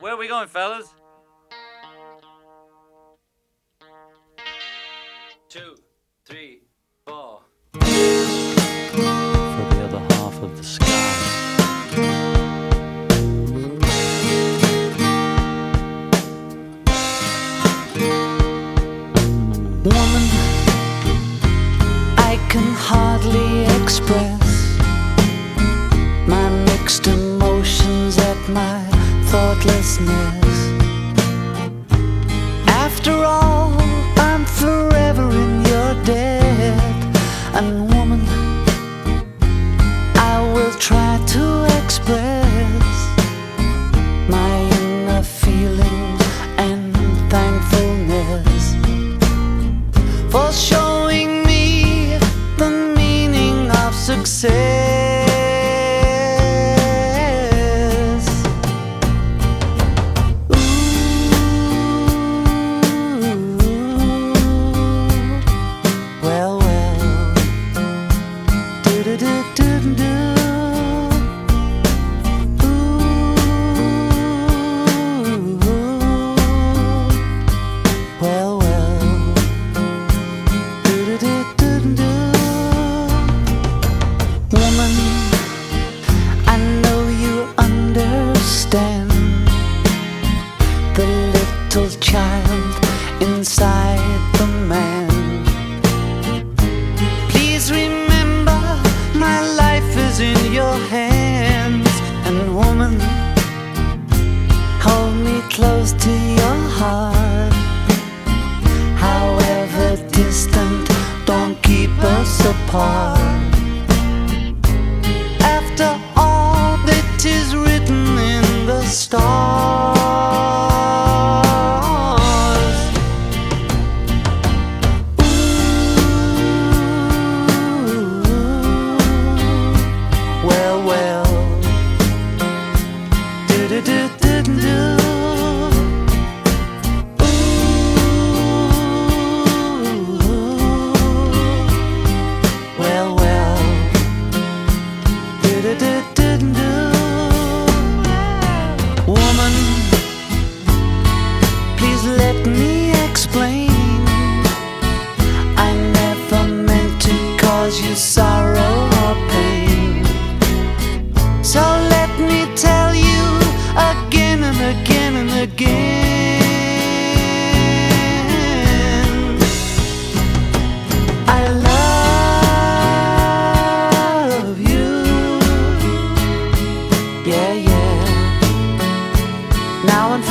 Where are we going, fellas? Two, three, four. for the other half of the sky. Woman, I can hardly express my mixed emotions at my thoughtlessness. After all, I'm forever in your debt, and woman. I will try to express my inner feelings and thankfulness for showing me the meaning of success. Apart. After all, it is written in the stars. Sorrow or pain. So let me tell you again and again and again. I love you. Yeah, yeah. Now and